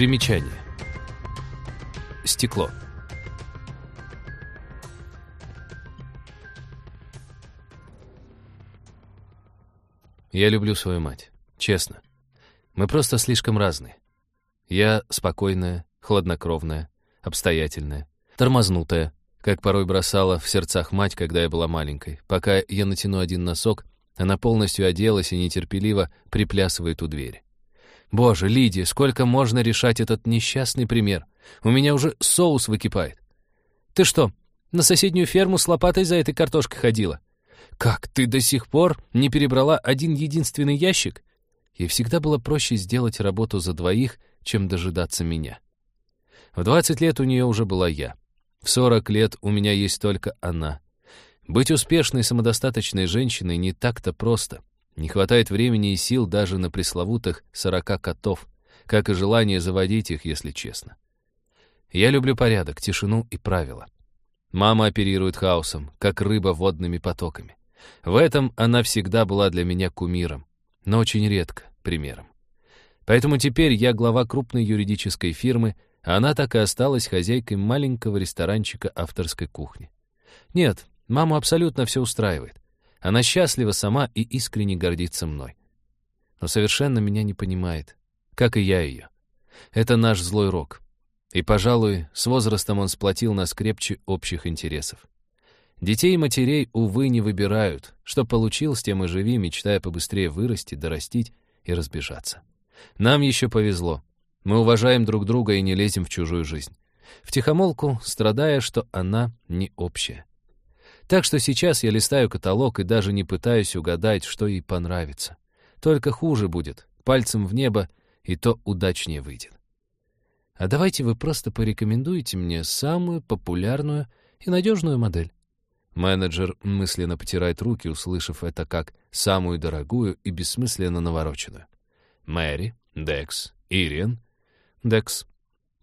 Примечание. Стекло. Я люблю свою мать. Честно. Мы просто слишком разные. Я спокойная, хладнокровная, обстоятельная, тормознутая, как порой бросала в сердцах мать, когда я была маленькой. Пока я натяну один носок, она полностью оделась и нетерпеливо приплясывает у двери. Боже, Лидия, сколько можно решать этот несчастный пример? У меня уже соус выкипает. Ты что, на соседнюю ферму с лопатой за этой картошкой ходила? Как, ты до сих пор не перебрала один единственный ящик? Ей всегда было проще сделать работу за двоих, чем дожидаться меня. В 20 лет у нее уже была я. В 40 лет у меня есть только она. Быть успешной, самодостаточной женщиной не так-то просто. Не хватает времени и сил даже на пресловутых 40 котов, как и желание заводить их, если честно. Я люблю порядок, тишину и правила. Мама оперирует хаосом, как рыба водными потоками. В этом она всегда была для меня кумиром, но очень редко примером. Поэтому теперь я глава крупной юридической фирмы, а она так и осталась хозяйкой маленького ресторанчика авторской кухни. Нет, маму абсолютно все устраивает. Она счастлива сама и искренне гордится мной. Но совершенно меня не понимает, как и я ее. Это наш злой рок. И, пожалуй, с возрастом он сплотил нас крепче общих интересов. Детей и матерей, увы, не выбирают. Что получил, с тем и живи, мечтая побыстрее вырасти, дорастить и разбежаться. Нам еще повезло. Мы уважаем друг друга и не лезем в чужую жизнь. Втихомолку, страдая, что она не общая. Так что сейчас я листаю каталог и даже не пытаюсь угадать, что ей понравится. Только хуже будет, пальцем в небо, и то удачнее выйдет. А давайте вы просто порекомендуете мне самую популярную и надежную модель. Менеджер мысленно потирает руки, услышав это как самую дорогую и бессмысленно навороченную. Мэри, Декс, Ириан. Декс.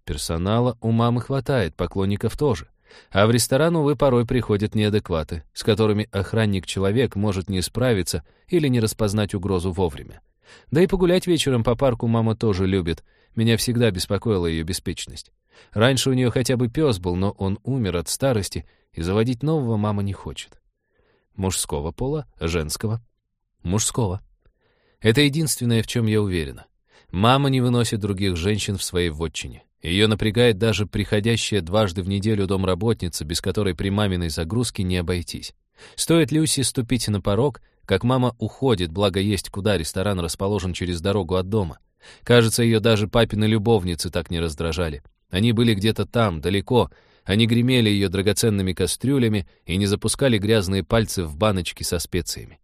Персонала у мамы хватает, поклонников тоже. А в ресторан, увы, порой приходят неадекваты, с которыми охранник-человек может не справиться или не распознать угрозу вовремя. Да и погулять вечером по парку мама тоже любит. Меня всегда беспокоила ее беспечность. Раньше у нее хотя бы пес был, но он умер от старости, и заводить нового мама не хочет. Мужского пола, женского? Мужского. Это единственное, в чем я уверена. Мама не выносит других женщин в своей вотчине. Ее напрягает даже приходящая дважды в неделю домработница, без которой при маминой загрузке не обойтись. Стоит Люси ступить на порог, как мама уходит, благо есть куда ресторан расположен через дорогу от дома. Кажется, ее даже папины любовницы так не раздражали. Они были где-то там, далеко, они гремели ее драгоценными кастрюлями и не запускали грязные пальцы в баночки со специями.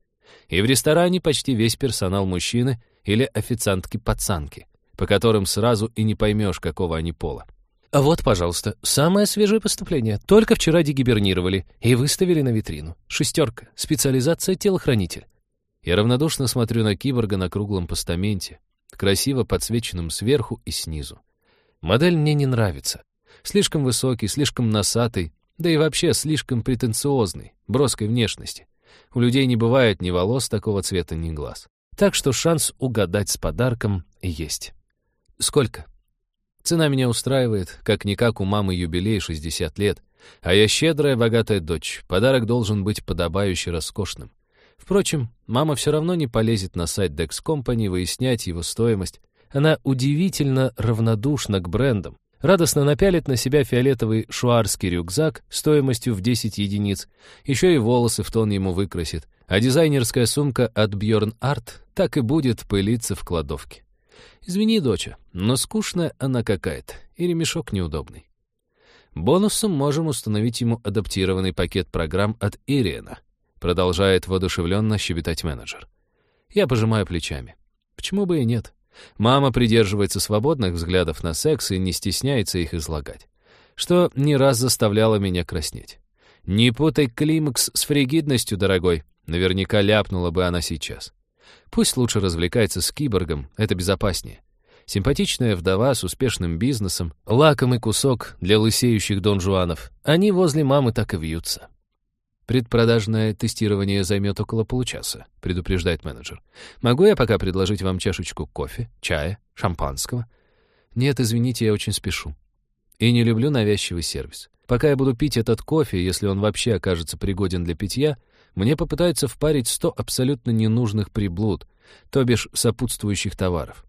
И в ресторане почти весь персонал мужчины или официантки-пацанки, по которым сразу и не поймешь, какого они пола. А вот, пожалуйста, самое свежее поступление. Только вчера дегибернировали и выставили на витрину. Шестерка. Специализация телохранитель. Я равнодушно смотрю на киборга на круглом постаменте, красиво подсвеченном сверху и снизу. Модель мне не нравится. Слишком высокий, слишком носатый, да и вообще слишком претенциозный, броской внешности. У людей не бывает ни волос такого цвета, ни глаз. Так что шанс угадать с подарком есть. Сколько? Цена меня устраивает, как-никак у мамы юбилей 60 лет, а я щедрая, богатая дочь. Подарок должен быть подобающе роскошным. Впрочем, мама все равно не полезет на сайт Dex Company выяснять его стоимость. Она удивительно равнодушна к брендам, радостно напялит на себя фиолетовый шуарский рюкзак стоимостью в 10 единиц, еще и волосы в тон ему выкрасит, а дизайнерская сумка от Bjorn Art так и будет пылиться в кладовке. Извини, доча, но скучная она какая-то, и ремешок неудобный. Бонусом можем установить ему адаптированный пакет программ от Ириена, продолжает воодушевленно щебетать менеджер. Я пожимаю плечами. Почему бы и нет? Мама придерживается свободных взглядов на секс и не стесняется их излагать, что не раз заставляло меня краснеть. «Не путай климакс с фригидностью, дорогой», наверняка ляпнула бы она сейчас. Пусть лучше развлекается с киборгом, это безопаснее. Симпатичная вдова с успешным бизнесом, лакомый кусок для лысеющих донжуанов. Они возле мамы так и вьются. «Предпродажное тестирование займет около получаса», — предупреждает менеджер. «Могу я пока предложить вам чашечку кофе, чая, шампанского?» Нет, извините, я очень спешу. И не люблю навязчивый сервис. Пока я буду пить этот кофе, если он вообще окажется пригоден для питья, мне попытаются впарить сто абсолютно ненужных приблуд, то бишь сопутствующих товаров.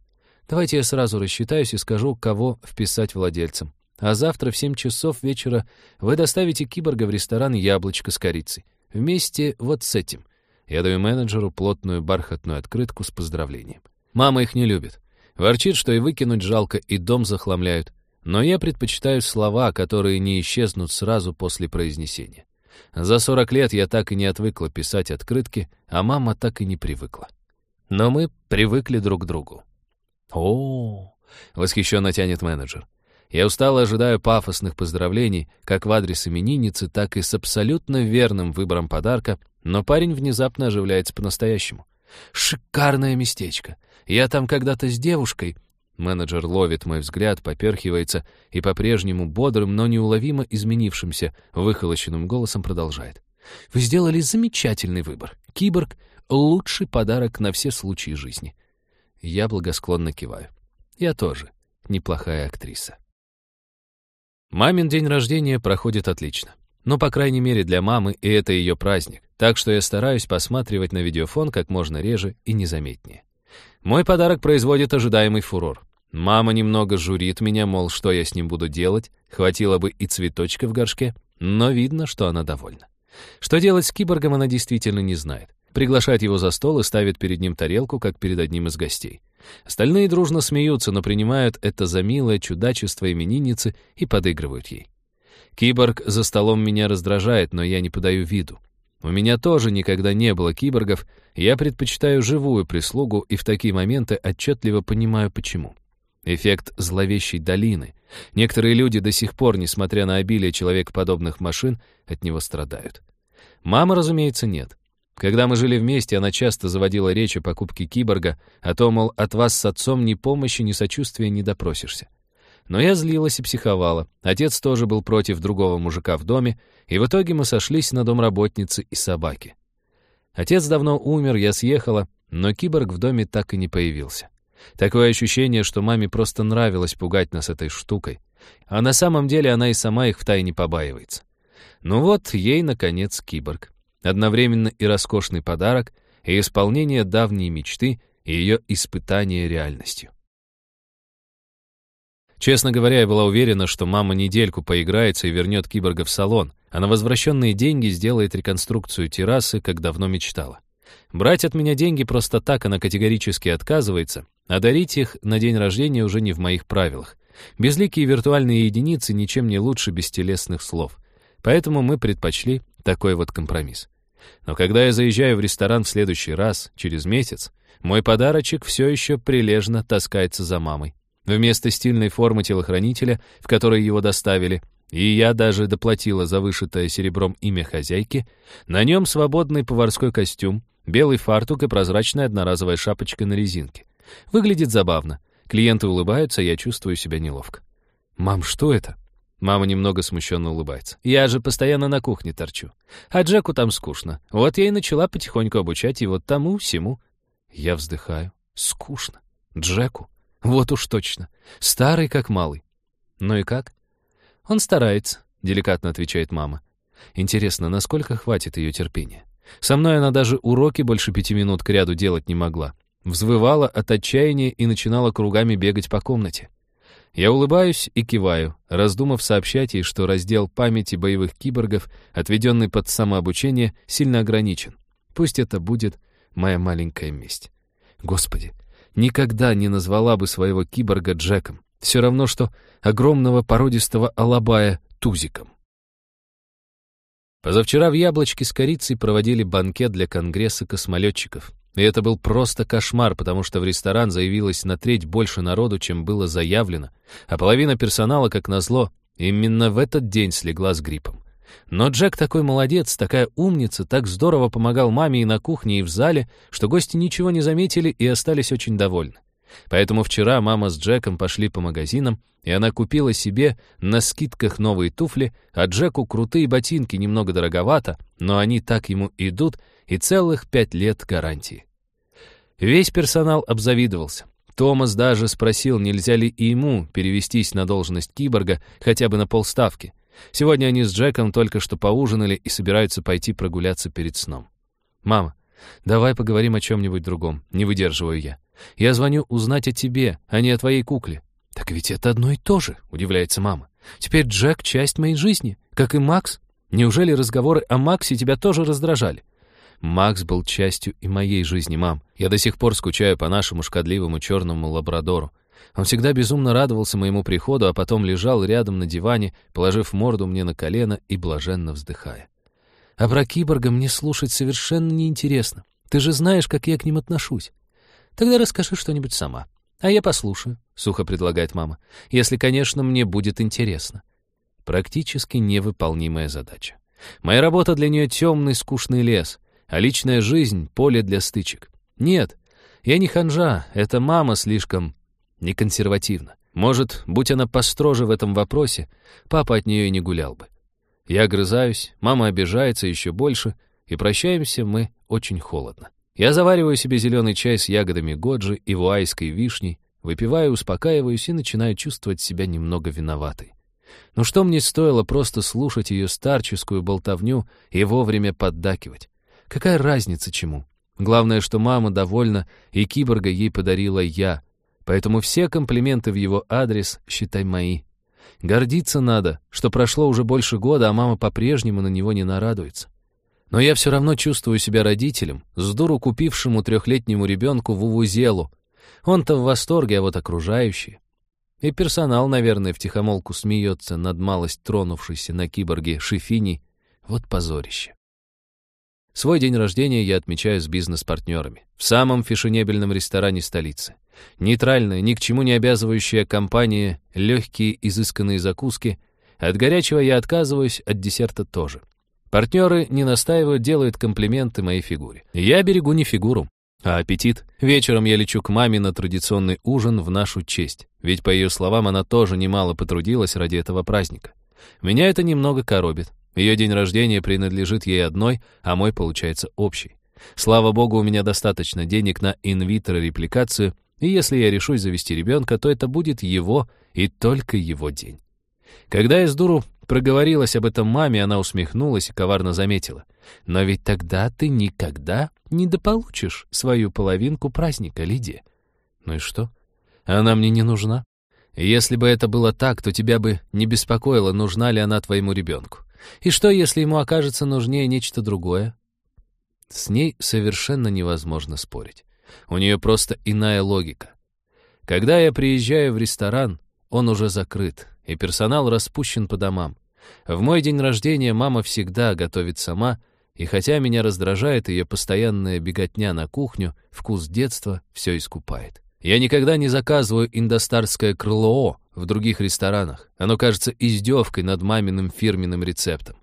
Давайте я сразу рассчитаюсь и скажу, кого вписать владельцем. А завтра в 7 часов вечера вы доставите киборга в ресторан «Яблочко» с корицей. Вместе вот с этим. Я даю менеджеру плотную бархатную открытку с поздравлением. Мама их не любит. Ворчит, что и выкинуть жалко, и дом захламляют. Но я предпочитаю слова, которые не исчезнут сразу после произнесения. За 40 лет я так и не отвыкла писать открытки, а мама так и не привыкла. Но мы привыкли друг к другу. О, восхищенно тянет менеджер. Я устало ожидаю пафосных поздравлений, как в адрес именинницы, так и с абсолютно верным выбором подарка, но парень внезапно оживляется по-настоящему. «Шикарное местечко! Я там когда-то с девушкой...» Менеджер ловит мой взгляд, поперхивается и по-прежнему бодрым, но неуловимо изменившимся, выхолощенным голосом продолжает. «Вы сделали замечательный выбор. Киборг — лучший подарок на все случаи жизни». Я благосклонно киваю. Я тоже неплохая актриса. Мамин день рождения проходит отлично. Ну, по крайней мере, для мамы, и это ее праздник. Так что я стараюсь посматривать на видеофон как можно реже и незаметнее. Мой подарок производит ожидаемый фурор. Мама немного журит меня, мол, что я с ним буду делать, хватило бы и цветочка в горшке, но видно, что она довольна. Что делать с киборгом, она действительно не знает. Приглашает его за стол и ставит перед ним тарелку, как перед одним из гостей. Остальные дружно смеются, но принимают это за милое чудачество именинницы и подыгрывают ей. Киборг за столом меня раздражает, но я не подаю виду. У меня тоже никогда не было киборгов, я предпочитаю живую прислугу и в такие моменты отчетливо понимаю, почему. Эффект зловещей долины. Некоторые люди до сих пор, несмотря на обилие человекоподобных машин, от него страдают. Мама, разумеется, нет. Когда мы жили вместе, она часто заводила речь о покупке киборга, о том, мол, от вас с отцом ни помощи, ни сочувствия не допросишься. Но я злилась и психовала. Отец тоже был против другого мужика в доме, и в итоге мы сошлись на домработнице и собаке. Отец давно умер, я съехала, но киборг в доме так и не появился. Такое ощущение, что маме просто нравилось пугать нас этой штукой. А на самом деле она и сама их втайне побаивается. Ну вот, ей, наконец, киборг. Одновременно и роскошный подарок, и исполнение давней мечты, и ее испытание реальностью. Честно говоря, я была уверена, что мама недельку поиграется и вернет киборга в салон, а на возвращенные деньги сделает реконструкцию террасы, как давно мечтала. Брать от меня деньги просто так она категорически отказывается, а дарить их на день рождения уже не в моих правилах. Безликие виртуальные единицы ничем не лучше бестелесных слов. Поэтому мы предпочли такой вот компромисс. Но когда я заезжаю в ресторан в следующий раз, через месяц, мой подарочек все еще прилежно таскается за мамой. Вместо стильной формы телохранителя, в которой его доставили, и я даже доплатила за вышитое серебром имя хозяйки, на нем свободный поварской костюм, белый фартук и прозрачная одноразовая шапочка на резинке. Выглядит забавно. Клиенты улыбаются, я чувствую себя неловко. «Мам, что это?» Мама немного смущенно улыбается. «Я же постоянно на кухне торчу. А Джеку там скучно. Вот я и начала потихоньку обучать его тому-всему». Я вздыхаю. «Скучно. Джеку? Вот уж точно. Старый как малый. Ну и как?» «Он старается», — деликатно отвечает мама. «Интересно, насколько хватит ее терпения? Со мной она даже уроки больше пяти минут к ряду делать не могла. Взвывала от отчаяния и начинала кругами бегать по комнате. Я улыбаюсь и киваю, раздумав сообщать ей, что раздел памяти боевых киборгов, отведенный под самообучение, сильно ограничен. Пусть это будет моя маленькая месть. Господи, никогда не назвала бы своего киборга Джеком. Все равно, что огромного породистого алабая тузиком. Позавчера в Яблочке с корицей проводили банкет для Конгресса космолетчиков. И это был просто кошмар, потому что в ресторан заявилось на треть больше народу, чем было заявлено, а половина персонала, как назло, именно в этот день слегла с гриппом. Но Джек такой молодец, такая умница, так здорово помогал маме и на кухне, и в зале, что гости ничего не заметили и остались очень довольны. Поэтому вчера мама с Джеком пошли по магазинам, и она купила себе на скидках новые туфли, а Джеку крутые ботинки немного дороговато, но они так ему идут, и целых пять лет гарантии. Весь персонал обзавидовался. Томас даже спросил, нельзя ли ему перевестись на должность киборга хотя бы на полставки. Сегодня они с Джеком только что поужинали и собираются пойти прогуляться перед сном. «Мама, давай поговорим о чем-нибудь другом», — не выдерживаю я. «Я звоню узнать о тебе, а не о твоей кукле». «Так ведь это одно и то же», — удивляется мама. «Теперь Джек — часть моей жизни, как и Макс. Неужели разговоры о Максе тебя тоже раздражали?» Макс был частью и моей жизни, мам. Я до сих пор скучаю по нашему шкодливому черному лабрадору. Он всегда безумно радовался моему приходу, а потом лежал рядом на диване, положив морду мне на колено и блаженно вздыхая. А про киборга мне слушать совершенно неинтересно. Ты же знаешь, как я к ним отношусь. Тогда расскажи что-нибудь сама. А я послушаю, — сухо предлагает мама. Если, конечно, мне будет интересно. Практически невыполнимая задача. Моя работа для нее темный, скучный лес, а личная жизнь — поле для стычек. Нет, я не ханжа, это мама слишком неконсервативна. Может, будь она построже в этом вопросе, папа от нее и не гулял бы. Я огрызаюсь, мама обижается еще больше, и прощаемся мы очень холодно. Я завариваю себе зеленый чай с ягодами годжи и вуайской вишней, выпиваю, успокаиваюсь и начинаю чувствовать себя немного виноватой. Но что мне стоило просто слушать ее старческую болтовню и вовремя поддакивать? Какая разница чему? Главное, что мама довольна, и киборга ей подарила я, поэтому все комплименты в его адрес считай мои. Гордиться надо, что прошло уже больше года, а мама по-прежнему на него не нарадуется. Но я все равно чувствую себя родителем, с дуру купившему трехлетнему ребенку вувузелу. Он-то в восторге, а вот окружающие. И персонал, наверное, втихомолку смеется над малость тронувшейся на киборге Шифини. Вот позорище. Свой день рождения я отмечаю с бизнес-партнерами в самом фешенебельном ресторане столицы. Нейтральная, ни к чему не обязывающая компания, легкие изысканные закуски. От горячего я отказываюсь, от десерта тоже. Партнеры не настаивают, делают комплименты моей фигуре. Я берегу не фигуру, а аппетит. Вечером я лечу к маме на традиционный ужин в нашу честь, ведь, по ее словам, она тоже немало потрудилась ради этого праздника. Меня это немного коробит. Ее день рождения принадлежит ей одной, а мой получается общий. Слава богу, у меня достаточно денег на инвитро-репликацию, и если я решусь завести ребенка, то это будет его и только его день. Когда я с дуру проговорилась об этом маме, она усмехнулась и коварно заметила. «Но ведь тогда ты никогда не дополучишь свою половинку праздника, Лидия». «Ну и что? Она мне не нужна. Если бы это было так, то тебя бы не беспокоило, нужна ли она твоему ребенку. И что, если ему окажется нужнее нечто другое? С ней совершенно невозможно спорить. У нее просто иная логика. Когда я приезжаю в ресторан, он уже закрыт, и персонал распущен по домам. В мой день рождения мама всегда готовит сама, и хотя меня раздражает ее постоянная беготня на кухню, вкус детства все искупает. Я никогда не заказываю индостарское крыло в других ресторанах. Оно кажется издевкой над маминым фирменным рецептом.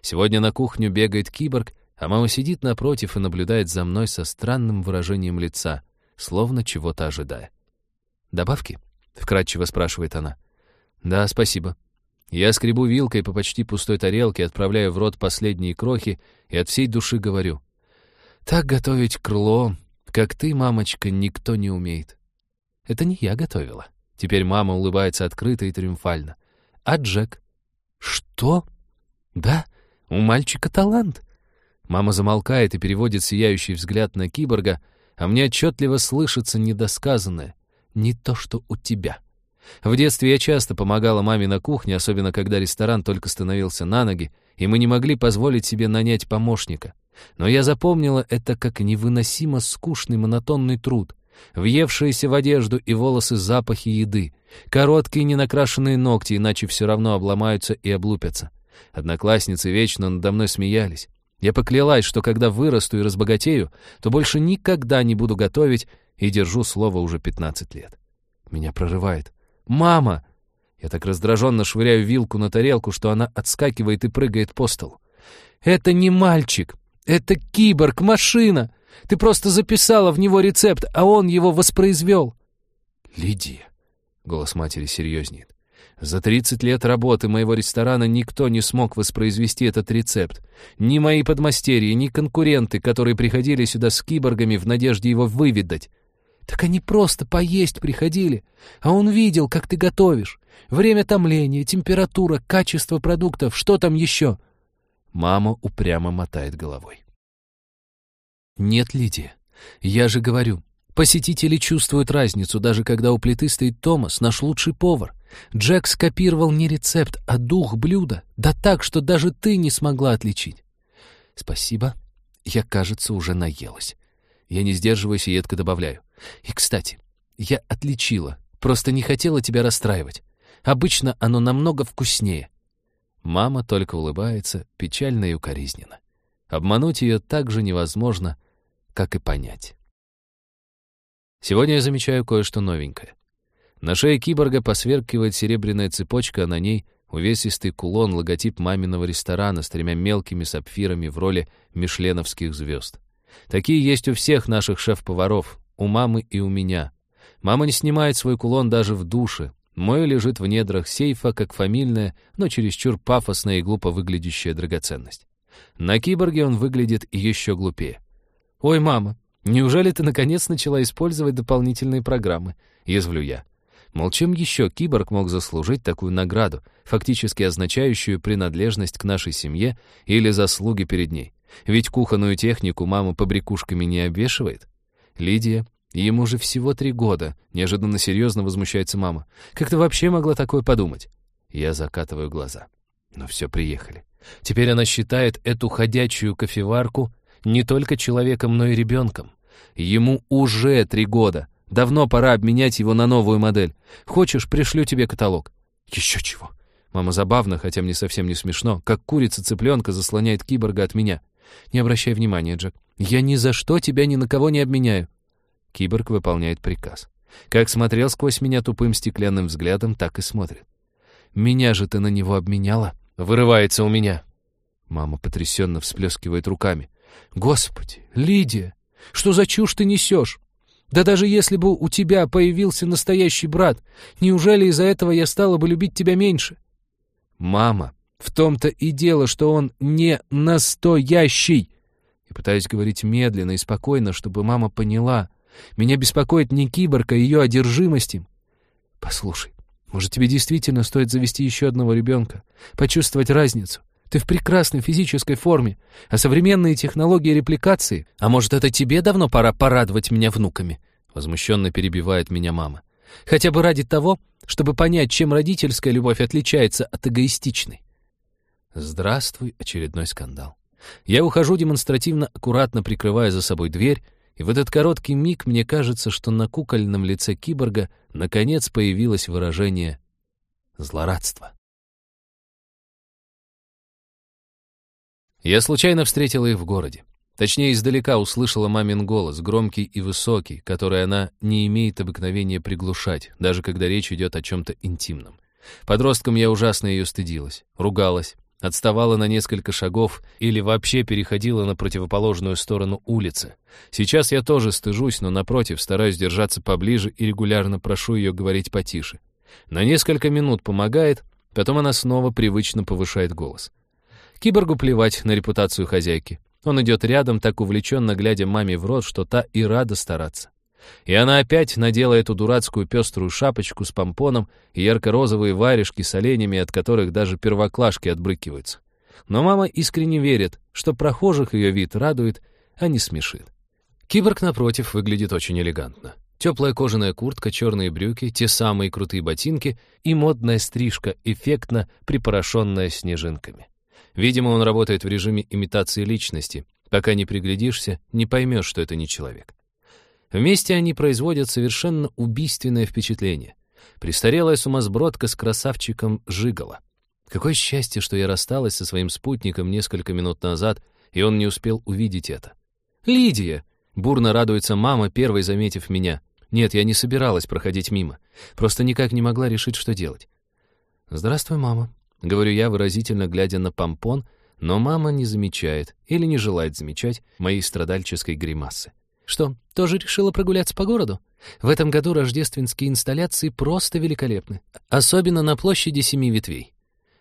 Сегодня на кухню бегает киборг, а мама сидит напротив и наблюдает за мной со странным выражением лица, словно чего-то ожидая. «Добавки?» — вкратчиво спрашивает она. «Да, спасибо». Я скребу вилкой по почти пустой тарелке, отправляю в рот последние крохи и от всей души говорю. «Так готовить крыло, как ты, мамочка, никто не умеет. Это не я готовила. Теперь мама улыбается открыто и триумфально. А Джек? Что? Да, у мальчика талант. Мама замолкает и переводит сияющий взгляд на киборга, а мне отчетливо слышится недосказанное. Не то, что у тебя. В детстве я часто помогала маме на кухне, особенно когда ресторан только становился на ноги, и мы не могли позволить себе нанять помощника. Но я запомнила это как невыносимо скучный монотонный труд въевшиеся в одежду и волосы запахи еды, короткие ненакрашенные ногти, иначе все равно обломаются и облупятся. Одноклассницы вечно надо мной смеялись. Я поклялась, что когда вырасту и разбогатею, то больше никогда не буду готовить, и держу слово уже 15 лет. Меня прорывает. «Мама!» Я так раздраженно швыряю вилку на тарелку, что она отскакивает и прыгает по столу. «Это не мальчик! Это киборг, машина! Ты просто записала в него рецепт, а он его воспроизвел». «Лидия», — голос матери серьезнеет, «за 30 лет работы моего ресторана никто не смог воспроизвести этот рецепт. Ни мои подмастерья, ни конкуренты, которые приходили сюда с киборгами в надежде его выведать. Так они просто поесть приходили, а он видел, как ты готовишь. Время томления, температура, качество продуктов, что там еще?» Мама упрямо мотает головой. «Нет, Лидия, я же говорю, посетители чувствуют разницу, даже когда у плиты стоит Томас, наш лучший повар. Джек скопировал не рецепт, а дух блюда, да так, что даже ты не смогла отличить. Спасибо, я, кажется, уже наелась. Я не сдерживаюсь и едко добавляю. И, кстати, я отличила, просто не хотела тебя расстраивать. Обычно оно намного вкуснее. Мама только улыбается, печально и укоризненно. Обмануть ее так же невозможно, как и понять. Сегодня я замечаю кое-что новенькое. На шее киборга посверкивает серебряная цепочка, а на ней увесистый кулон, логотип маминого ресторана с тремя мелкими сапфирами в роли мишленовских звезд. Такие есть у всех наших шеф-поваров, у мамы и у меня. Мама не снимает свой кулон даже в душе. Мой лежит в недрах сейфа, как фамильная, но чересчур пафосная и глупо выглядящая драгоценность. На киборге он выглядит еще глупее. «Ой, мама, неужели ты наконец начала использовать дополнительные программы?» — язвлю я. Мол, чем еще киборг мог заслужить такую награду, фактически означающую принадлежность к нашей семье или заслуги перед ней? Ведь кухонную технику мама побрякушками не обвешивает. Лидия, ему же всего три года, неожиданно серьезно возмущается мама. Как ты вообще могла такое подумать? Я закатываю глаза. Ну все, приехали. Теперь она считает эту ходячую кофеварку не только человеком, но и ребенком. Ему уже три года. Давно пора обменять его на новую модель. Хочешь, пришлю тебе каталог. Еще чего. Мама забавно, хотя мне совсем не смешно, как курица цыпленка заслоняет киборга от меня. Не обращай внимания, Джек. Я ни за что тебя ни на кого не обменяю. Киборг выполняет приказ. Как смотрел сквозь меня тупым стеклянным взглядом, так и смотрит. «Меня же ты на него обменяла?» Вырывается у меня. Мама потрясенно всплескивает руками. «Господи, Лидия, что за чушь ты несешь? Да даже если бы у тебя появился настоящий брат, неужели из-за этого я стала бы любить тебя меньше?» «Мама, в том-то и дело, что он не настоящий!» И пытаюсь говорить медленно и спокойно, чтобы мама поняла. Меня беспокоит не киборг, а ее одержимость им. «Послушай, может, тебе действительно стоит завести еще одного ребенка, почувствовать разницу? Ты в прекрасной физической форме, а современные технологии репликации... А может, это тебе давно пора порадовать меня внуками?» Возмущенно перебивает меня мама. «Хотя бы ради того, чтобы понять, чем родительская любовь отличается от эгоистичной». Здравствуй, очередной скандал. Я ухожу демонстративно, аккуратно прикрывая за собой дверь, и в этот короткий миг мне кажется, что на кукольном лице киборга наконец появилось выражение злорадства. Я случайно встретила их в городе. Точнее, издалека услышала мамин голос, громкий и высокий, который она не имеет обыкновения приглушать, даже когда речь идет о чем-то интимном. Подростком я ужасно ее стыдилась, ругалась, отставала на несколько шагов или вообще переходила на противоположную сторону улицы. Сейчас я тоже стыжусь, но напротив, стараюсь держаться поближе и регулярно прошу ее говорить потише. На несколько минут помогает, потом она снова привычно повышает голос. Киборгу плевать на репутацию хозяйки. Он идет рядом, так увлеченно глядя маме в рот, что та и рада стараться. И она опять надела эту дурацкую пеструю шапочку с помпоном и ярко-розовые варежки с оленями, от которых даже первоклашки отбрыкиваются. Но мама искренне верит, что прохожих ее вид радует, а не смешит. Киборг, напротив, выглядит очень элегантно. Теплая кожаная куртка, черные брюки, те самые крутые ботинки и модная стрижка, эффектно припорошенная снежинками. Видимо, он работает в режиме имитации личности. Пока не приглядишься, не поймешь, что это не человек. Вместе они производят совершенно убийственное впечатление. Престарелая сумасбродка с красавчиком Жигала. Какое счастье, что я рассталась со своим спутником несколько минут назад, и он не успел увидеть это. «Лидия!» — бурно радуется мама, первой заметив меня. Нет, я не собиралась проходить мимо. Просто никак не могла решить, что делать. «Здравствуй, мама», — говорю я, выразительно глядя на помпон, но мама не замечает или не желает замечать моей страдальческой гримасы. Что, тоже решила прогуляться по городу? В этом году рождественские инсталляции просто великолепны. Особенно на площади Семи Ветвей.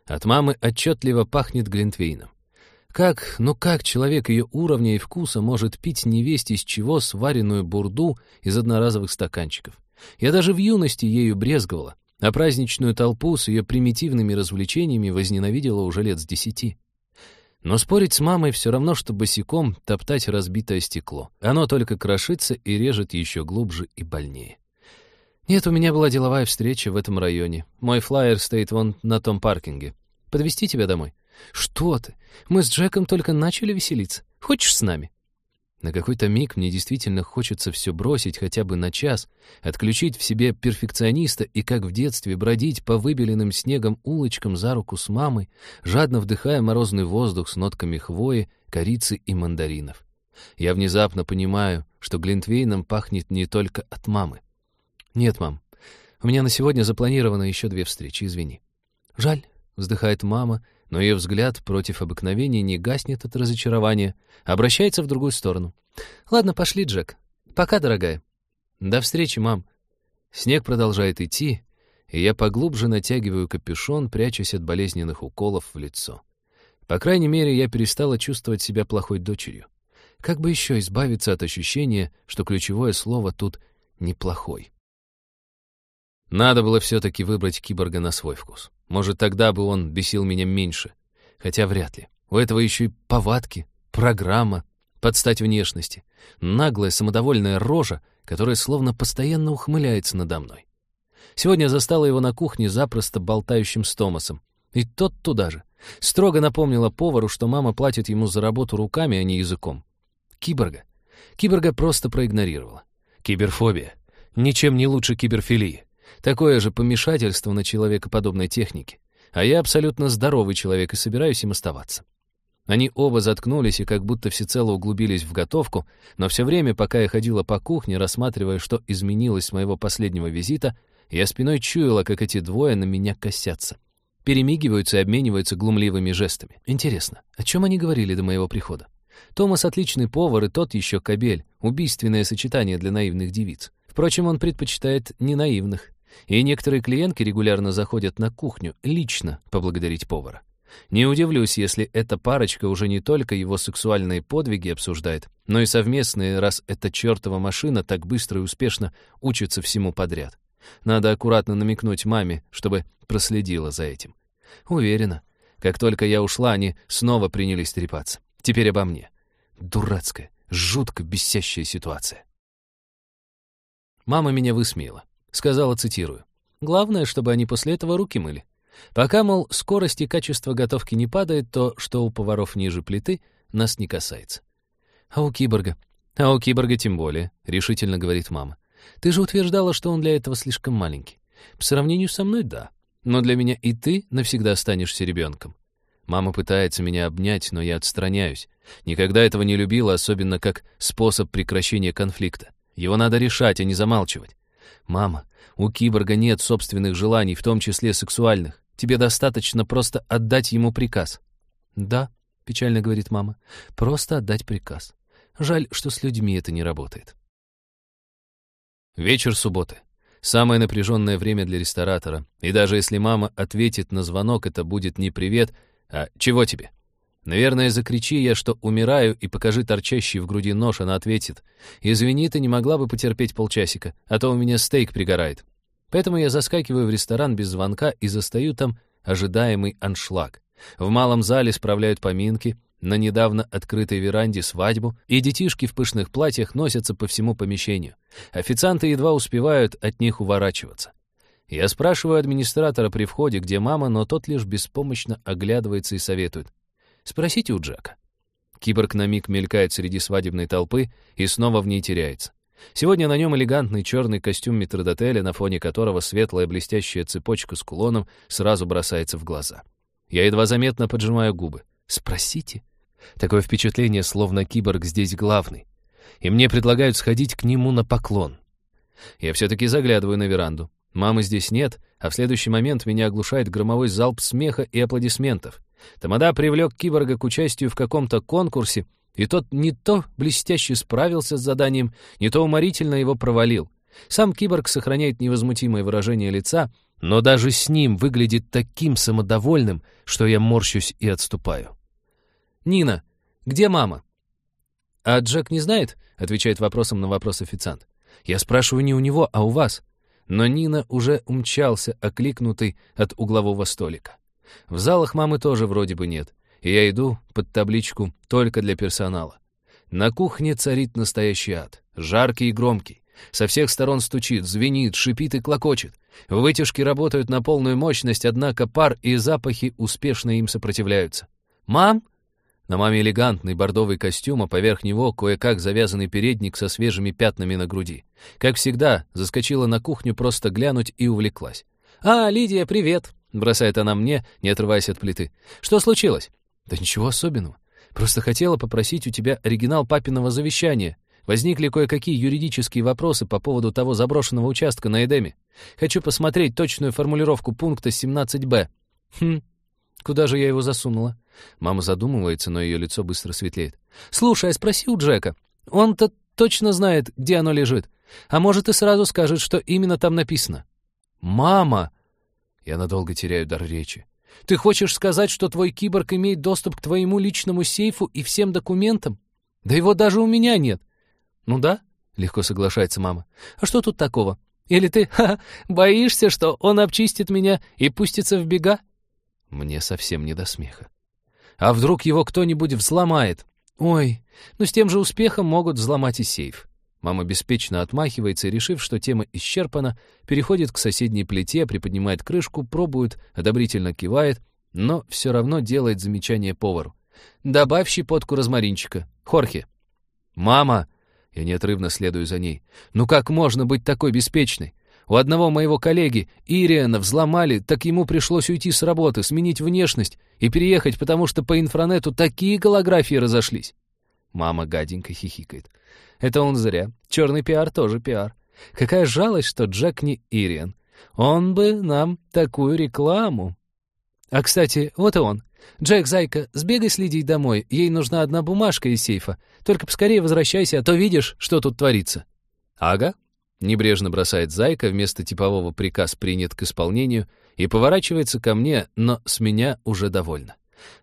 От мамы отчетливо пахнет глинтвейном. Как, ну как человек ее уровня и вкуса может пить невесть из чего сваренную бурду из одноразовых стаканчиков? Я даже в юности ею брезговала, а праздничную толпу с ее примитивными развлечениями возненавидела уже лет с десяти. Но спорить с мамой все равно, что босиком топтать разбитое стекло. Оно только крошится и режет еще глубже и больнее. Нет, у меня была деловая встреча в этом районе. Мой флайер стоит вон на том паркинге. Подвести тебя домой? Что ты? Мы с Джеком только начали веселиться. Хочешь с нами? На какой-то миг мне действительно хочется все бросить хотя бы на час, отключить в себе перфекциониста и, как в детстве, бродить по выбеленным снегом улочкам за руку с мамой, жадно вдыхая морозный воздух с нотками хвои, корицы и мандаринов. Я внезапно понимаю, что Глинтвейном пахнет не только от мамы. «Нет, мам, у меня на сегодня запланировано еще две встречи, извини». «Жаль», — вздыхает мама, — но ее взгляд против обыкновения не гаснет от разочарования, обращается в другую сторону. «Ладно, пошли, Джек. Пока, дорогая». «До встречи, мам». Снег продолжает идти, и я поглубже натягиваю капюшон, прячась от болезненных уколов в лицо. По крайней мере, я перестала чувствовать себя плохой дочерью. Как бы еще избавиться от ощущения, что ключевое слово тут «неплохой». Надо было все-таки выбрать киборга на свой вкус. Может, тогда бы он бесил меня меньше. Хотя вряд ли. У этого еще и повадки, программа, подстать внешности, наглая самодовольная рожа, которая словно постоянно ухмыляется надо мной. Сегодня застала его на кухне запросто болтающим с Томасом. И тот туда же. Строго напомнила повару, что мама платит ему за работу руками, а не языком. Киборга. Киборга просто проигнорировала. Киберфобия. Ничем не лучше киберфилии. Такое же помешательство на человекоподобной технике. А я абсолютно здоровый человек и собираюсь им оставаться. Они оба заткнулись и как будто всецело углубились в готовку, но все время, пока я ходила по кухне, рассматривая, что изменилось с моего последнего визита, я спиной чуяла, как эти двое на меня косятся. Перемигиваются и обмениваются глумливыми жестами. Интересно, о чем они говорили до моего прихода? Томас отличный повар, и тот еще кобель. Убийственное сочетание для наивных девиц. Впрочем, он предпочитает не наивных. И некоторые клиентки регулярно заходят на кухню лично поблагодарить повара. Не удивлюсь, если эта парочка уже не только его сексуальные подвиги обсуждает, но и совместные, раз эта чертова машина так быстро и успешно учится всему подряд. Надо аккуратно намекнуть маме, чтобы проследила за этим. Уверена, как только я ушла, они снова принялись трепаться. Теперь обо мне. Дурацкая, жутко бесящая ситуация. Мама меня высмеяла. Сказала, цитирую. «Главное, чтобы они после этого руки мыли. Пока, мол, скорость и качество готовки не падает, то, что у поваров ниже плиты, нас не касается». «А у киборга?» «А у киборга тем более», — решительно говорит мама. «Ты же утверждала, что он для этого слишком маленький. По сравнению со мной — да. Но для меня и ты навсегда останешься ребенком. Мама пытается меня обнять, но я отстраняюсь. Никогда этого не любила, особенно как способ прекращения конфликта. Его надо решать, а не замалчивать. «Мама, у киборга нет собственных желаний, в том числе сексуальных. Тебе достаточно просто отдать ему приказ». «Да», — печально говорит мама, — «просто отдать приказ. Жаль, что с людьми это не работает». Вечер субботы. Самое напряженное время для ресторатора. И даже если мама ответит на звонок, это будет не привет, а «Чего тебе?». Наверное, закричи я, что умираю, и покажи торчащий в груди нож, она ответит. «Извини, ты не могла бы потерпеть полчасика, а то у меня стейк пригорает». Поэтому я заскакиваю в ресторан без звонка и застаю там ожидаемый аншлаг. В малом зале справляют поминки, на недавно открытой веранде свадьбу, и детишки в пышных платьях носятся по всему помещению. Официанты едва успевают от них уворачиваться. Я спрашиваю администратора при входе, где мама, но тот лишь беспомощно оглядывается и советует. Спросите у Джека. Киборг на миг мелькает среди свадебной толпы и снова в ней теряется. Сегодня на нем элегантный черный костюм метродотеля, на фоне которого светлая блестящая цепочка с кулоном сразу бросается в глаза. Я едва заметно поджимаю губы. «Спросите?» Такое впечатление, словно киборг здесь главный. И мне предлагают сходить к нему на поклон. Я все-таки заглядываю на веранду. Мамы здесь нет, а в следующий момент меня оглушает громовой залп смеха и аплодисментов. Тамада привлек киборга к участию в каком-то конкурсе, и тот не то блестяще справился с заданием, не то уморительно его провалил. Сам киборг сохраняет невозмутимое выражение лица, но даже с ним выглядит таким самодовольным, что я морщусь и отступаю. «Нина, где мама?» «А Джек не знает?» — отвечает вопросом на вопрос официант. «Я спрашиваю не у него, а у вас». Но Нина уже умчался, окликнутый от углового столика. В залах мамы тоже вроде бы нет, и я иду под табличку «Только для персонала». На кухне царит настоящий ад, жаркий и громкий. Со всех сторон стучит, звенит, шипит и клокочет. Вытяжки работают на полную мощность, однако пар и запахи успешно им сопротивляются. «Мам!» На маме элегантный бордовый костюм, а поверх него кое-как завязанный передник со свежими пятнами на груди. Как всегда, заскочила на кухню просто глянуть и увлеклась. «А, Лидия, привет!» — бросает она мне, не отрываясь от плиты. «Что случилось?» «Да ничего особенного. Просто хотела попросить у тебя оригинал папиного завещания. Возникли кое-какие юридические вопросы по поводу того заброшенного участка на Эдеме. Хочу посмотреть точную формулировку пункта 17-Б. Хм, куда же я его засунула? Мама задумывается, но ее лицо быстро светлеет. Слушай, а спроси у Джека. Он-то точно знает, где оно лежит. А может, и сразу скажет, что именно там написано. Мама! Я надолго теряю дар речи. Ты хочешь сказать, что твой киборг имеет доступ к твоему личному сейфу и всем документам? Да его даже у меня нет. Ну да, легко соглашается мама. А что тут такого? Или ты ха, боишься, что он обчистит меня и пустится в бега? Мне совсем не до смеха. А вдруг его кто-нибудь взломает? Ой, ну с тем же успехом могут взломать и сейф. Мама беспечно отмахивается и, решив, что тема исчерпана, переходит к соседней плите, приподнимает крышку, пробует, одобрительно кивает, но все равно делает замечание повару. «Добавь щепотку розмаринчика. Хорхе». «Мама!» Я неотрывно следую за ней. «Ну как можно быть такой беспечной? У одного моего коллеги, Ириана, взломали, так ему пришлось уйти с работы, сменить внешность и переехать, потому что по инфранету такие голографии разошлись». Мама гаденько хихикает. Это он зря. Черный пиар тоже пиар. Какая жалость, что Джек не Ириан. Он бы нам такую рекламу. А, кстати, вот и он. Джек, зайка, сбегай следить домой. Ей нужна одна бумажка из сейфа. Только поскорее возвращайся, а то видишь, что тут творится. Ага. Небрежно бросает зайка, вместо типового приказ принят к исполнению, и поворачивается ко мне, но с меня уже довольна.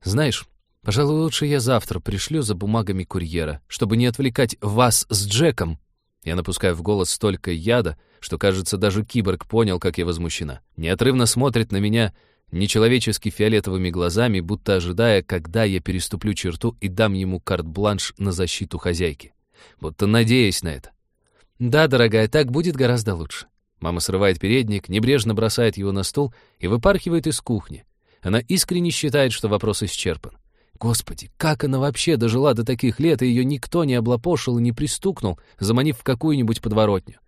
Знаешь, Пожалуй, лучше я завтра пришлю за бумагами курьера, чтобы не отвлекать вас с Джеком. Я напускаю в голос столько яда, что, кажется, даже киборг понял, как я возмущена. Неотрывно смотрит на меня нечеловечески фиолетовыми глазами, будто ожидая, когда я переступлю черту и дам ему карт-бланш на защиту хозяйки. Будто надеясь на это. «Да, дорогая, так будет гораздо лучше». Мама срывает передник, небрежно бросает его на стол и выпархивает из кухни. Она искренне считает, что вопрос исчерпан. Господи, как она вообще дожила до таких лет, и ее никто не облапошил и не пристукнул, заманив в какую-нибудь подворотню?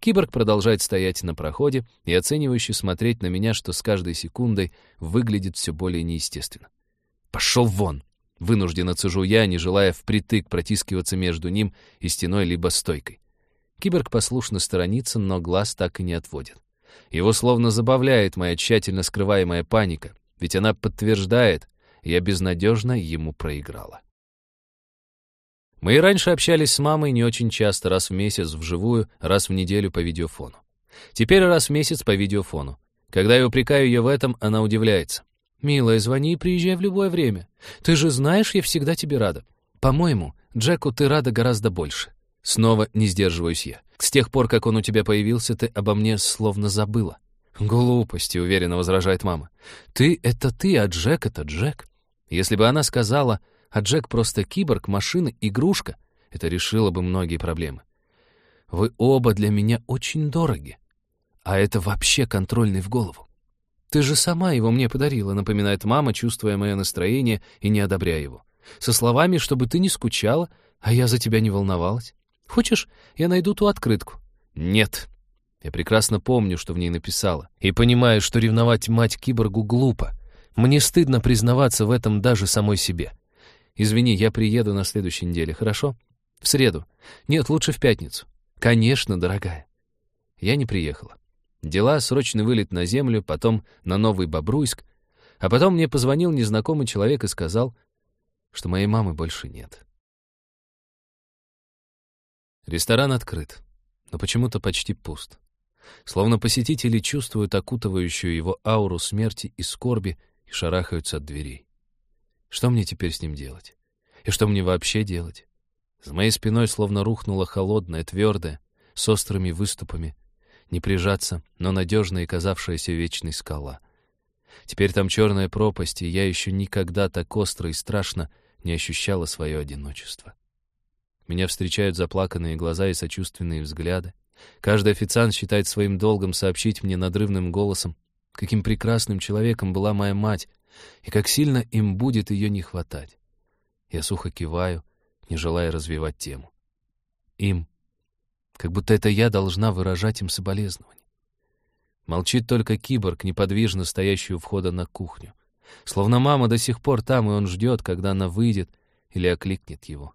Киборг продолжает стоять на проходе и оценивающе смотреть на меня, что с каждой секундой выглядит все более неестественно. «Пошел вон!» Вынужденно цежу я, не желая впритык протискиваться между ним и стеной либо стойкой. Киборг послушно сторонится, но глаз так и не отводит. Его словно забавляет моя тщательно скрываемая паника, ведь она подтверждает, я безнадежно ему проиграла. Мы и раньше общались с мамой не очень часто, раз в месяц вживую, раз в неделю по видеофону. Теперь раз в месяц по видеофону. Когда я упрекаю ее в этом, она удивляется. «Милая, звони и приезжай в любое время. Ты же знаешь, я всегда тебе рада. По-моему, Джеку ты рада гораздо больше». Снова не сдерживаюсь я. С тех пор, как он у тебя появился, ты обо мне словно забыла. «Глупости», — уверенно возражает мама. «Ты — это ты, а Джек — это Джек. Если бы она сказала, а Джек просто киборг, машина, игрушка, это решило бы многие проблемы. Вы оба для меня очень дороги. А это вообще контрольный в голову. Ты же сама его мне подарила, напоминает мама, чувствуя мое настроение и не одобряя его. Со словами, чтобы ты не скучала, а я за тебя не волновалась. Хочешь, я найду ту открытку? Нет. Я прекрасно помню, что в ней написала, и понимаю, что ревновать мать киборгу глупо. Мне стыдно признаваться в этом даже самой себе. Извини, я приеду на следующей неделе, хорошо? В среду. Нет, лучше в пятницу. Конечно, дорогая. Я не приехала. Дела, срочный вылет на землю, потом на Новый Бобруйск. А потом мне позвонил незнакомый человек и сказал, что моей мамы больше нет. Ресторан открыт, но почему-то почти пуст. Словно посетители чувствуют окутывающую его ауру смерти и скорби, и шарахаются от дверей. Что мне теперь с ним делать? И что мне вообще делать? За моей спиной словно рухнула холодная, твердая, с острыми выступами. Не прижаться, но надежная и казавшаяся вечной скала. Теперь там черная пропасть, и я еще никогда так остро и страшно не ощущала свое одиночество. Меня встречают заплаканные глаза и сочувственные взгляды. Каждый официант считает своим долгом сообщить мне надрывным голосом, каким прекрасным человеком была моя мать, и как сильно им будет ее не хватать. Я сухо киваю, не желая развивать тему. Им. Как будто это я должна выражать им соболезнования. Молчит только киборг, неподвижно стоящий у входа на кухню. Словно мама до сих пор там, и он ждет, когда она выйдет или окликнет его.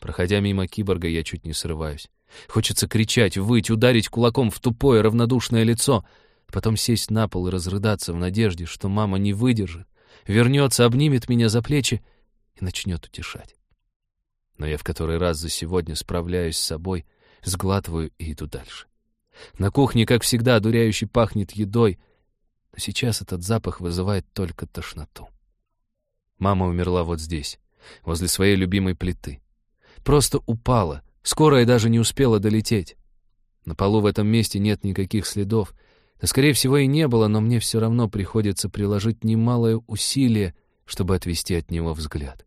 Проходя мимо киборга, я чуть не срываюсь. Хочется кричать, выть, ударить кулаком в тупое равнодушное лицо, потом сесть на пол и разрыдаться в надежде, что мама не выдержит, вернется, обнимет меня за плечи и начнет утешать. Но я в который раз за сегодня справляюсь с собой, сглатываю и иду дальше. На кухне, как всегда, одуряюще пахнет едой, но сейчас этот запах вызывает только тошноту. Мама умерла вот здесь, возле своей любимой плиты. Просто упала, скорая даже не успела долететь. На полу в этом месте нет никаких следов, да, скорее всего, и не было, но мне все равно приходится приложить немалое усилие, чтобы отвести от него взгляд.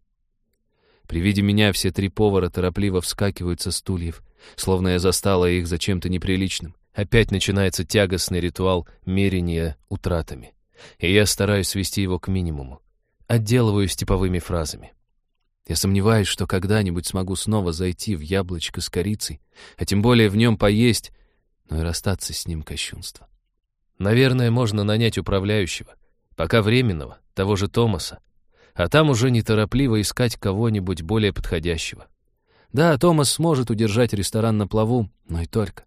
При виде меня все три повара торопливо вскакивают со стульев, словно я застала их за чем-то неприличным. Опять начинается тягостный ритуал мерения утратами. И я стараюсь свести его к минимуму. Отделываюсь типовыми фразами. Я сомневаюсь, что когда-нибудь смогу снова зайти в яблочко с корицей, а тем более в нем поесть, но и расстаться с ним кощунство. Наверное, можно нанять управляющего, пока временного, того же Томаса, а там уже неторопливо искать кого-нибудь более подходящего. Да, Томас сможет удержать ресторан на плаву, но и только.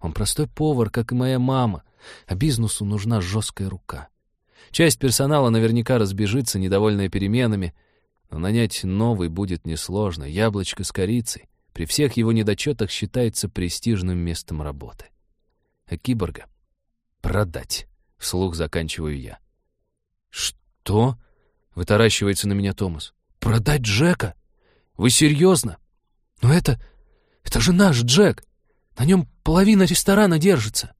Он простой повар, как и моя мама, а бизнесу нужна жесткая рука. Часть персонала наверняка разбежится, недовольная переменами, но нанять новый будет несложно. Яблочко с корицей при всех его недочетах считается престижным местом работы. А киборга — продать, вслух заканчиваю я. «Что?» — вытаращивается на меня Томас. «Продать Джека? Вы серьезно? Но это... это же наш Джек! На нем половина ресторана держится.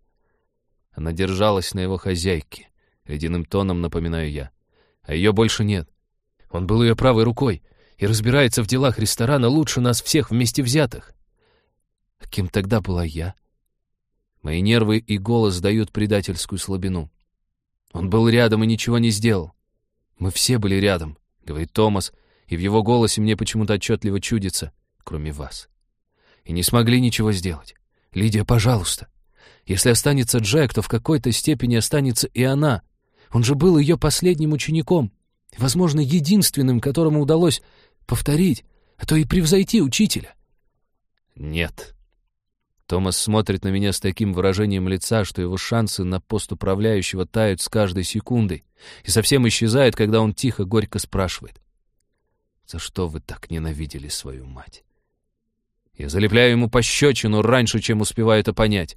Она держалась на его хозяйке. Ледяным тоном напоминаю я. А ее больше нет. Он был ее правой рукой и разбирается в делах ресторана лучше нас всех вместе взятых. А кем тогда была я? Мои нервы и голос дают предательскую слабину. Он был рядом и ничего не сделал. Мы все были рядом, говорит Томас, и в его голосе мне почему-то отчетливо чудится, кроме вас. И не смогли ничего сделать. «Лидия, пожалуйста. Если останется Джек, то в какой-то степени останется и она. Он же был ее последним учеником, возможно, единственным, которому удалось повторить, а то и превзойти учителя». «Нет». Томас смотрит на меня с таким выражением лица, что его шансы на пост управляющего тают с каждой секундой и совсем исчезают, когда он тихо, горько спрашивает. «За что вы так ненавидели свою мать?» Я залепляю ему пощечину раньше, чем успеваю это понять.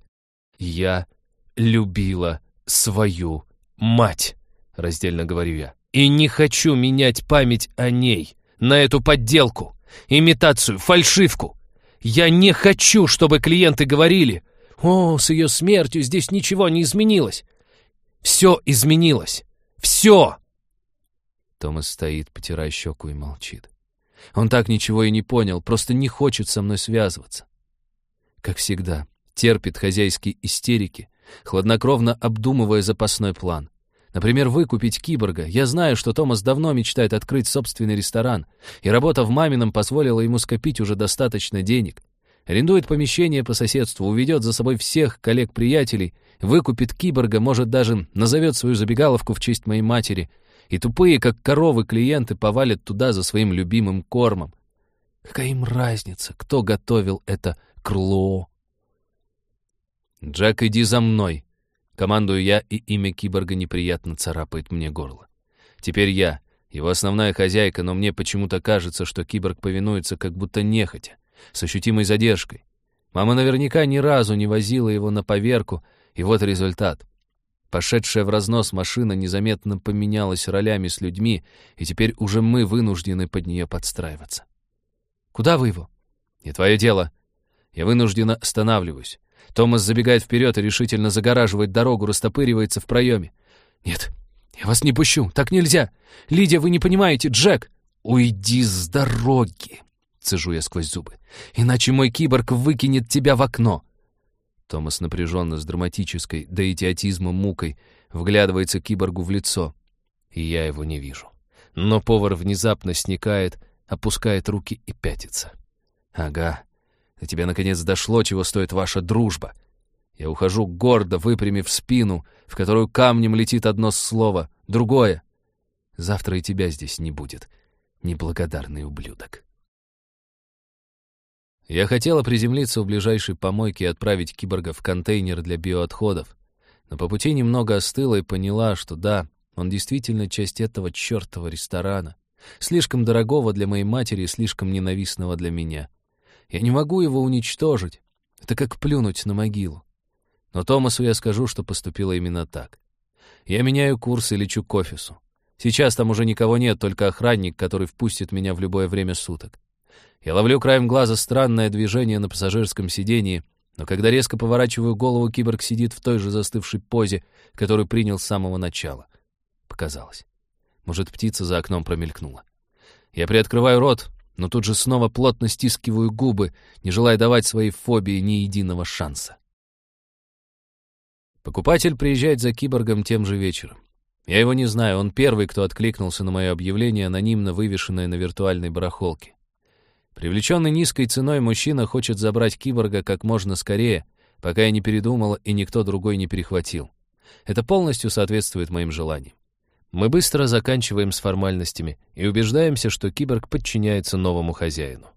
«Я любила свою мать», — раздельно говорю я. «И не хочу менять память о ней на эту подделку, имитацию, фальшивку. Я не хочу, чтобы клиенты говорили, «О, с ее смертью здесь ничего не изменилось». Все изменилось. Все!» Томас стоит, потирая щеку и молчит. Он так ничего и не понял, просто не хочет со мной связываться. Как всегда, терпит хозяйские истерики, хладнокровно обдумывая запасной план. Например, выкупить киборга. Я знаю, что Томас давно мечтает открыть собственный ресторан, и работа в мамином позволила ему скопить уже достаточно денег. Арендует помещение по соседству, уведет за собой всех коллег-приятелей, выкупит киборга, может, даже назовет свою забегаловку в честь моей матери — и тупые, как коровы, клиенты повалят туда за своим любимым кормом. Какая им разница, кто готовил это крыло? «Джек, иди за мной!» Командую я, и имя киборга неприятно царапает мне горло. Теперь я, его основная хозяйка, но мне почему-то кажется, что киборг повинуется как будто нехотя, с ощутимой задержкой. Мама наверняка ни разу не возила его на поверку, и вот результат. Пошедшая в разнос машина незаметно поменялась ролями с людьми, и теперь уже мы вынуждены под нее подстраиваться. «Куда вы его?» «Не твое дело. Я вынужденно останавливаюсь. Томас забегает вперед и решительно загораживает дорогу, растопыривается в проеме. «Нет, я вас не пущу, так нельзя. Лидия, вы не понимаете, Джек!» «Уйди с дороги!» — цежу я сквозь зубы. «Иначе мой киборг выкинет тебя в окно!» Томас напряженно, с драматической, до идиотизма мукой, вглядывается киборгу в лицо. И я его не вижу. Но повар внезапно сникает, опускает руки и пятится. «Ага, до тебя наконец дошло, чего стоит ваша дружба!» Я ухожу гордо, выпрямив спину, в которую камнем летит одно слово, другое. Завтра и тебя здесь не будет, неблагодарный ублюдок. Я хотела приземлиться у ближайшей помойки и отправить киборга в контейнер для биоотходов, но по пути немного остыла и поняла, что да, он действительно часть этого чертова ресторана, слишком дорогого для моей матери и слишком ненавистного для меня. Я не могу его уничтожить. Это как плюнуть на могилу. Но Томасу я скажу, что поступило именно так. Я меняю курс и лечу к офису. Сейчас там уже никого нет, только охранник, который впустит меня в любое время суток. Я ловлю краем глаза странное движение на пассажирском сидении, но когда резко поворачиваю голову, киборг сидит в той же застывшей позе, которую принял с самого начала. Показалось. Может, птица за окном промелькнула. Я приоткрываю рот, но тут же снова плотно стискиваю губы, не желая давать своей фобии ни единого шанса. Покупатель приезжает за киборгом тем же вечером. Я его не знаю, он первый, кто откликнулся на мое объявление, анонимно вывешенное на виртуальной барахолке. Привлеченный низкой ценой мужчина хочет забрать киборга как можно скорее, пока я не передумала и никто другой не перехватил. Это полностью соответствует моим желаниям. Мы быстро заканчиваем с формальностями и убеждаемся, что киборг подчиняется новому хозяину.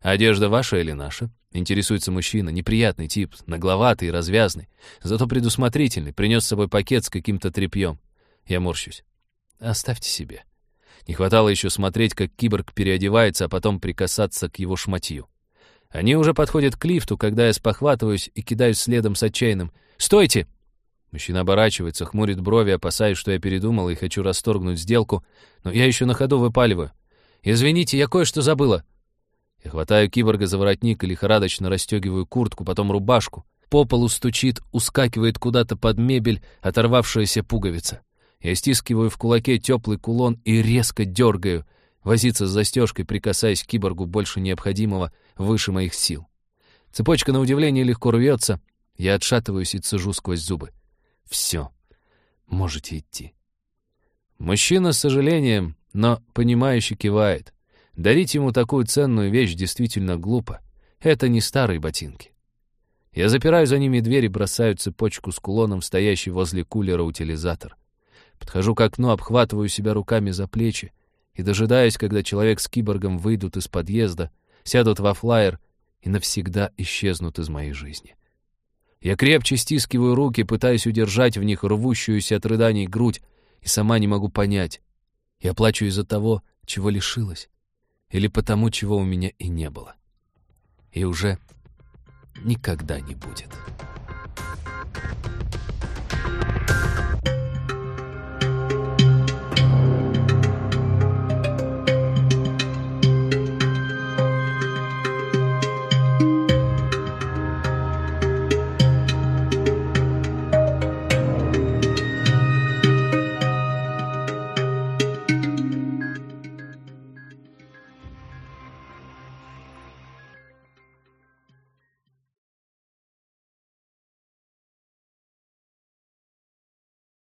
«Одежда ваша или наша?» — интересуется мужчина. Неприятный тип, нагловатый развязный. Зато предусмотрительный, принес с собой пакет с каким-то тряпьем. Я морщусь. «Оставьте себе». Не хватало еще смотреть, как киборг переодевается, а потом прикасаться к его шматью. Они уже подходят к лифту, когда я спохватываюсь и кидаюсь следом с отчаянным. «Стойте!» Мужчина оборачивается, хмурит брови, опасаясь, что я передумал и хочу расторгнуть сделку, но я еще на ходу выпаливаю. «Извините, я кое-что забыла». Я хватаю киборга за воротник и лихорадочно расстегиваю куртку, потом рубашку. По полу стучит, ускакивает куда-то под мебель оторвавшаяся пуговица. Я стискиваю в кулаке теплый кулон и резко дергаю. Возиться с застежкой, прикасаясь к киборгу больше необходимого, выше моих сил. Цепочка, на удивление, легко рвется. Я отшатываюсь и цежу сквозь зубы. Все. Можете идти. Мужчина с сожалением, но понимающе кивает. Дарить ему такую ценную вещь действительно глупо. Это не старые ботинки. Я запираю за ними дверь и бросаю цепочку с кулоном, стоящий возле кулера утилизатор. Подхожу к окну, обхватываю себя руками за плечи и дожидаюсь, когда человек с киборгом выйдут из подъезда, сядут во флайер и навсегда исчезнут из моей жизни. Я крепче стискиваю руки, пытаясь удержать в них рвущуюся от рыданий грудь, и сама не могу понять, я плачу из-за того, чего лишилась, или потому, чего у меня и не было. И уже никогда не будет. Thank you.